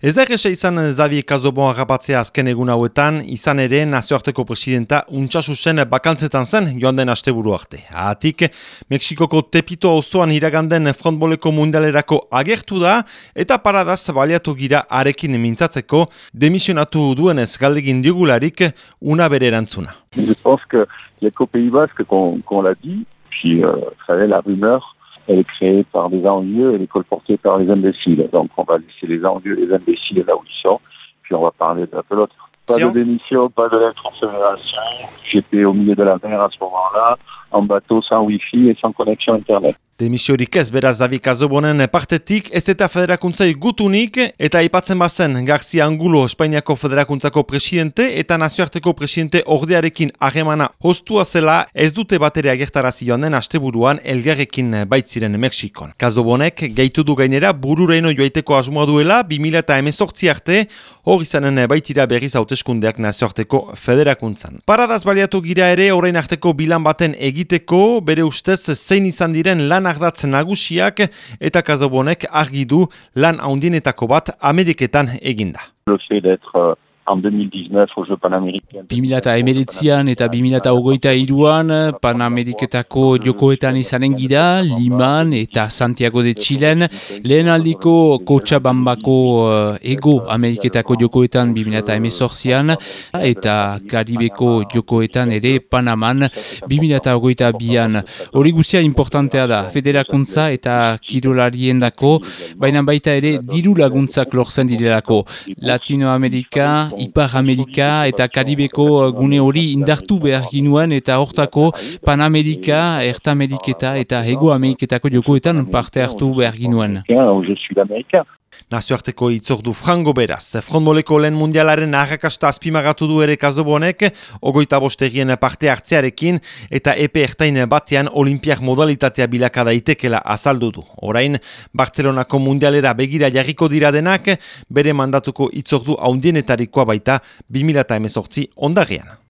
Ez da egese izan Zabi Kazobon agapatzea azken egun hauetan, izan ere nazioarteko presidenta untxasu zen bakantzetan zen joan den asteburu arte. Ahatik, Mexikoko tepito osoan iraganden frontboleko mundalerako agertu da eta paradaz baliatu gira arekin mintzatzeko demisionatu duenez galdegin diogularik una bere erantzuna. Je pense que les Pays Basque, qu'on qu l'a dit, puis euh, la rumeur, elle est créée par des envieux, elle est colportée par les imbéciles. Donc on va laisser les envieux et les imbéciles là où ils sont, puis on va parler de la pelote. Pas de démission, pas de lettre en fédération. J'étais au milieu de la mer à ce moment-là, en bateau sans wifi et sans connexion internet. Demisiorik ez beraz David Kazobonen partetik ez eta federakuntzai gutunik eta aipatzen bazen Garcia Angulo Espainiako federakuntzako presidente eta nazioarteko presidente ordearekin hagemana hostua zela ez dute bateria gertarazi joan den asteburuan elgarrekin baitziren Mexikon. Kazobonek gaitu du gainera bururaino joaiteko asmoa duela 2000 eta emezortzi arte hor izanen baitira berriz hauteskundeak nazioarteko federakuntzan. Paradaz baliatu gira ere orain arteko bilan baten egiteko bere ustez zein izan diren lan ardatz nagusiak eta kazobonek argi du lan haundinetako bat Ameriketan eginda. Le fait d'être euh, en 2019 au Jeux Panaméricains. 2019 eta 2023an Panameriketako jokoetan izanen gira, Liman eta Santiago de Chilen, lehen aldiko Cochabambako uh, ego Ameriketako jokoetan 2018an eta Karibeko jokoetan ere Panaman 2022an. Hori guzia importantea da, federakuntza eta kirolarien dako, baina baita ere diru laguntzak lortzen direlako. Latinoamerika, Ipar Amerika eta Karibeko uh, gune hori indartu behar ginuen eta hortako Panamerika, Erta Ameriketa eta Ego Ameriketako jokoetan parte hartu behar ginuen. Nazioarteko itzordu frango beraz. Frontboleko lehen mundialaren arrakasta azpimagatu du ere kazobonek, ogoita bostegien parte hartzearekin, eta epe ertain batean olimpiak modalitatea bilaka daitekela azaldu du. Orain, Bartzelonako mundialera begira jarriko dira denak, bere mandatuko itzordu haundienetarikoa baita 2018 ondarean.